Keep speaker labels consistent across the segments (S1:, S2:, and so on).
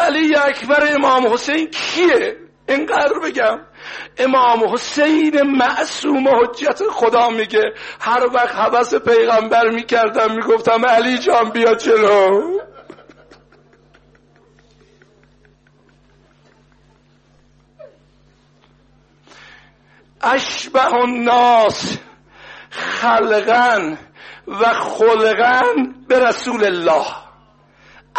S1: علی اکبر امام حسین کیه؟ اینقدر بگم. امام حسین معصوم حجت خدا میگه. هر وقت حوث پیغمبر می‌کردم می‌گفتم علی جان بیا چلو اشبه الناس خلقن و خلقن به رسول الله.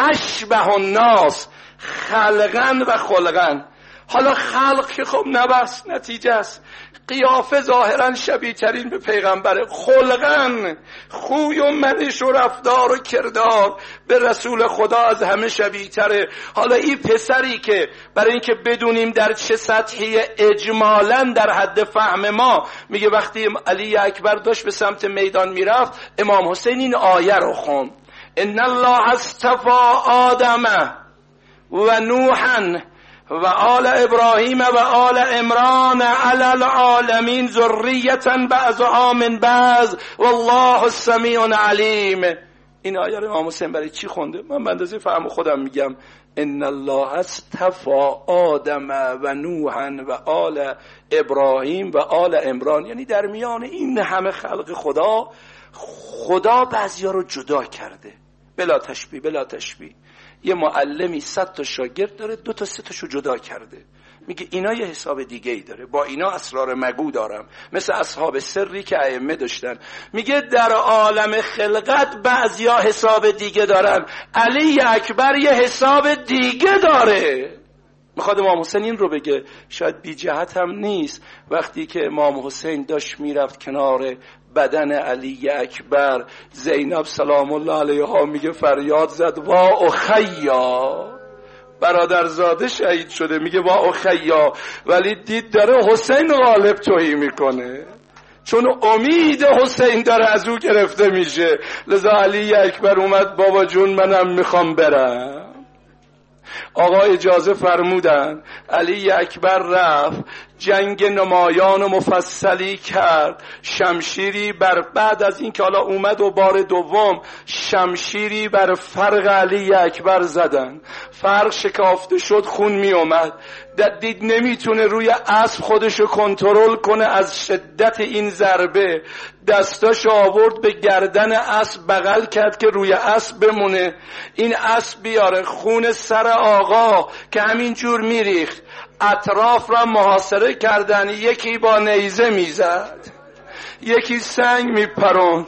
S1: اشبه الناس خلقن و خلقن. حالا خلق که خب نبست نتیجه است. قیافه ظاهرا شبیه ترین به پیغمبره خلقن خوی و منش و رفتار و کردار به رسول خدا از همه شبیه تره حالا این پسری که برای اینکه بدونیم در چه سطحی اجمالا در حد فهم ما میگه وقتی علی اکبر داشت به سمت میدان می‌رفت امام حسین این آیه رو خون ان الله استفا آدم و نوحا و آل ابراهیم و آل امران علی العالمین ذریتا بعض آمن بعض والله السمیع علیم این آیه رو امام حسین برای چی خونده؟ من به اندازه فهم خودم میگم. ان الله استفا آدم و نوحا و آل ابراهیم و آل امران یعنی در میان این همه خلق خدا خدا بعضیا رو جدا کرده. بلا تشبیه بلا تشبیه. یه معلمی صد تا شاگرد داره دو تا سه تاشو جدا کرده. میگه اینا یه حساب دیگه ای داره. با اینا اسرار مگو دارم. مثل اصحاب سری که ائمه داشتن. میگه در عالم خلقت بعضیا حساب دیگه دارن. علی اکبر یه حساب دیگه داره. می‌خواد امام حسین این رو بگه. شاید بی جهت هم نیست. وقتی که امام حسین داشت می‌رفت کنار بدن علی اکبر زینب سلام الله علیها میگه فریاد زد وا اخیا. برادرزاده شهید شده میگه وا اخیا. ولی دید داره حسین غالب توهی می‌کنه. چون امید حسین داره از او گرفته میشه. لذا علی اکبر اومد بابا جون منم می‌خوام برم. آقا اجازه فرمودن علی اکبر رفت. جنگ نمایان و مفصلی کرد. شمشیری بر بعد از اینکه حالا اومد و بار دوم شمشیری بر فرق علی اکبر زدن. فرق شکافته شد خون می اومد. دید نمی‌تونه روی اسب خودشو کنترل کنه از شدت این ضربه. دستاش آورد به گردن اسب بغل کرد که روی اسب بمونه. این اسب بیاره خون سر آقا که همینجور میریخت. اطراف را محاصره کردن یکی با نیزه می‌زد یکی سنگ میپرون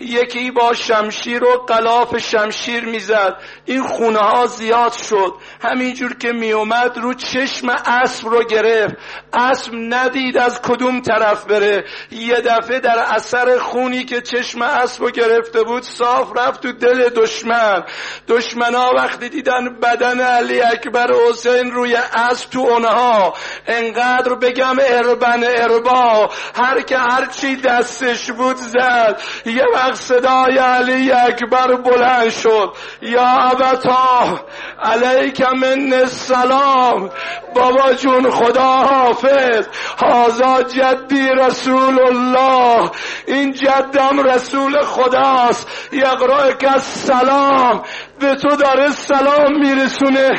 S1: یکی با شمشیر و قلاف شمشیر می‌زد. این خونه ها زیاد شد. همینجور که میومد رو چشم اسب رو گرفت. اسب ندید از کدوم طرف بره. یه دفعه در اثر خونی که چشم اسب رو گرفته بود صاف رفت تو دل دشمن. دشمن ها وقتی دیدن بدن علی اکبر حسین روی اسب تو اونها انقدر بگم اربن اربا. هر که هرچی دستش بود زد. یه وقت صدای علی اکبر بلند شد. یا ابتا علیک من السلام. بابا جون خدا حافظ. هازا جدی رسول الله. این جدم رسول خداست. یقرأ که سلام به تو داره سلام میرسونه.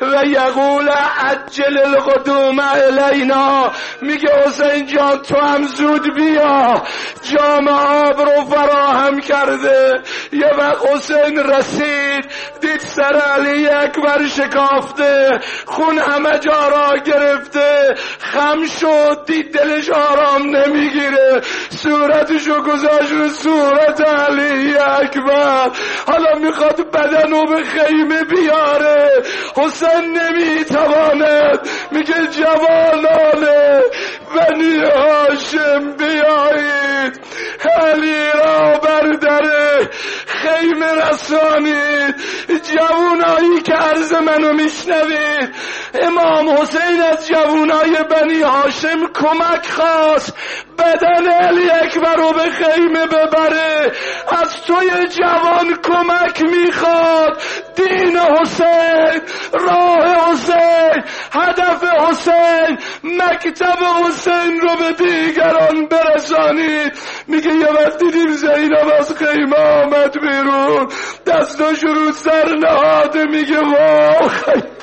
S1: و یقول عجل القدوم الینا. میگه حسین جان تو هم زود بیا. جام آب رو فراهم کرده. یه وقت حسین رسید دید سر علی اکبر شکافته. خون همه جا را گرفته. خم شد دید دلش آرام نمی‌گیره. صورتشو گذاشت رو صورت علی اکبر. حالا می‌خواد بدنو به خیمه بیاره. حسین نمی‌تواند. میگه جوانان بنی هاشم بیایید. علی را برداره خیمه رسانید جوانایی که عرض منو میشنوید. امام حسین از جوانای بنی هاشم کمک خواست. بدن علی اکبر رو به خیمه ببره. از توی جوان کمک می‌خواد. دین حسین راه حسین هدف حسین مکتب حسین رو به دیگران برسانید. میگه یه وقت دیدیم زینب از خیمه آمد بیرون. دستاش رو سر نهاده میگه واه